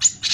Psst.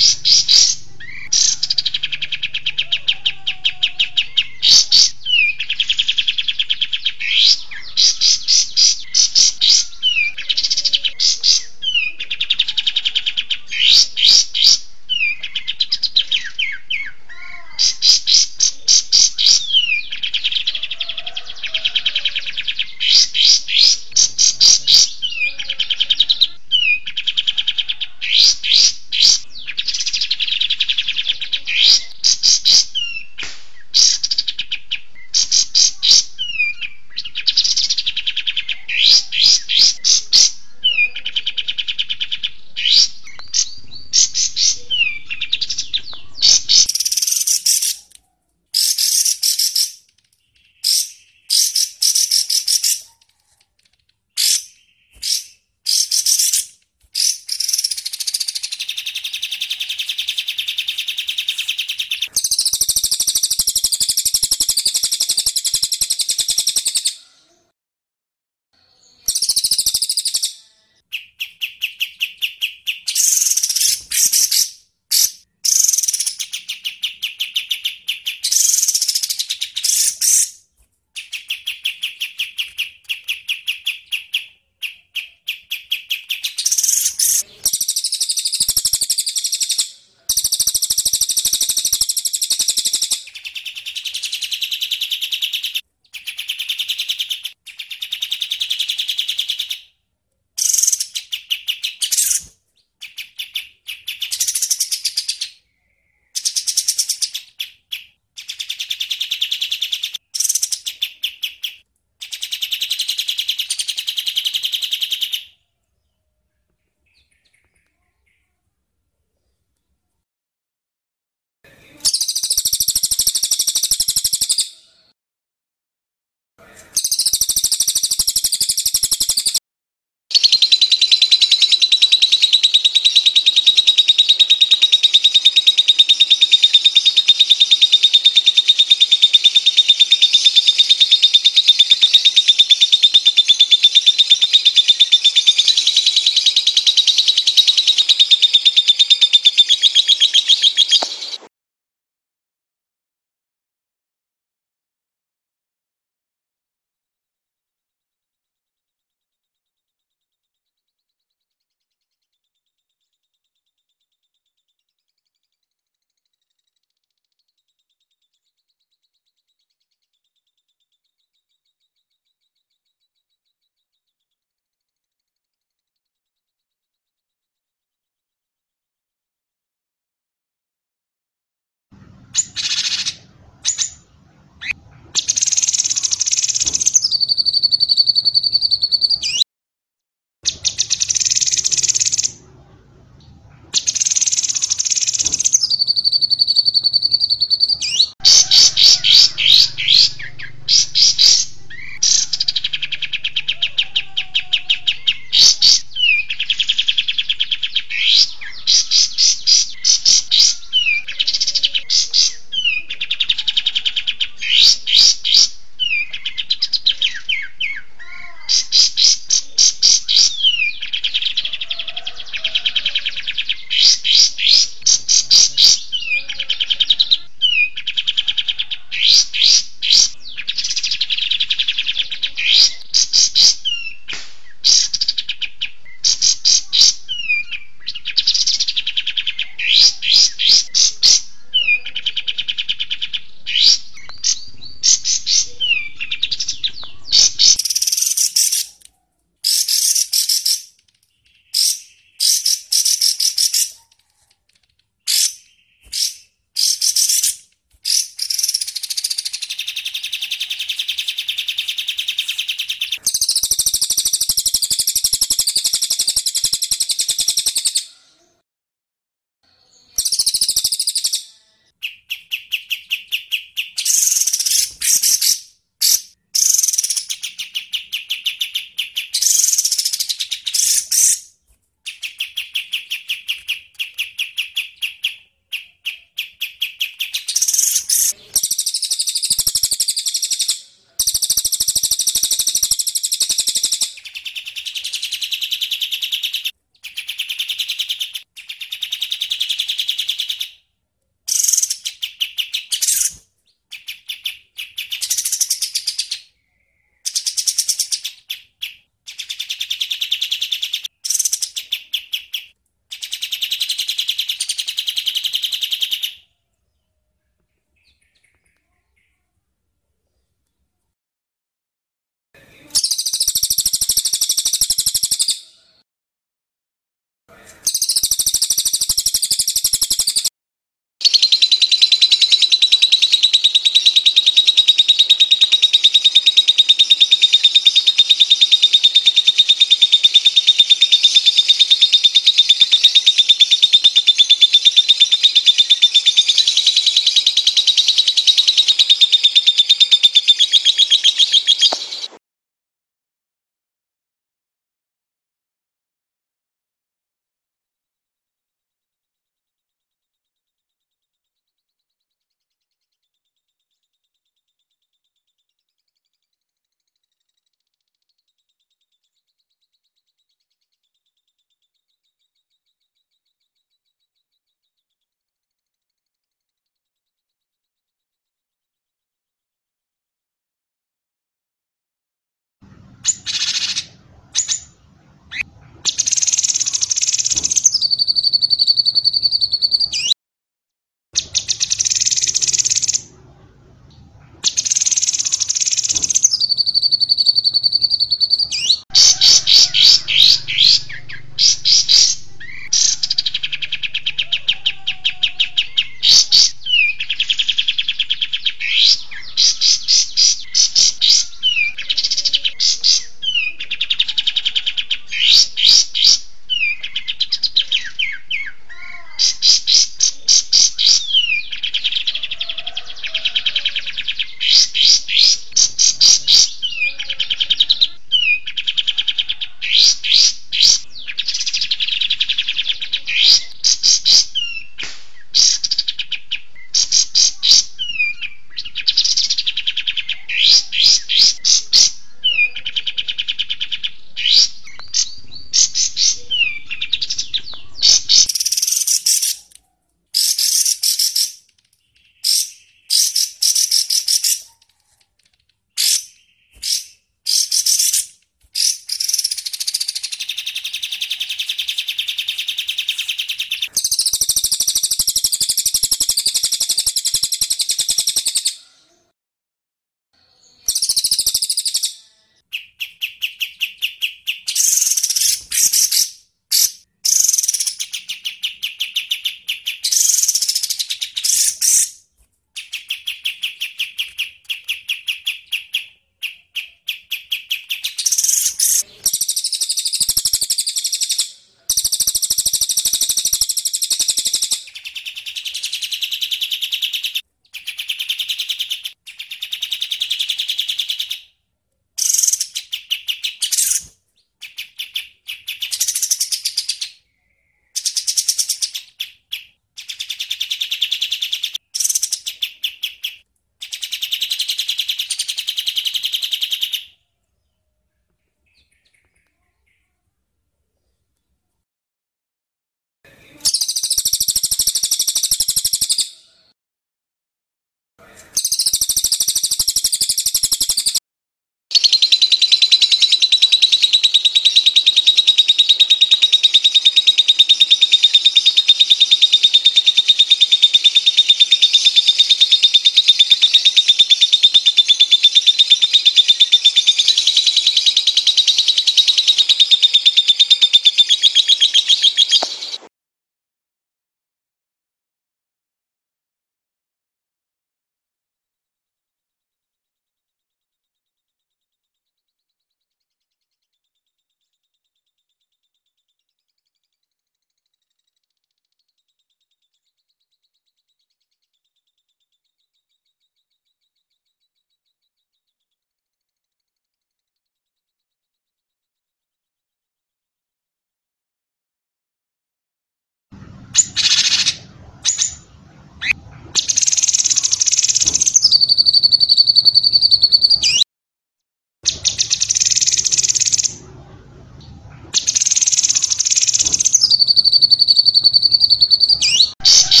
she,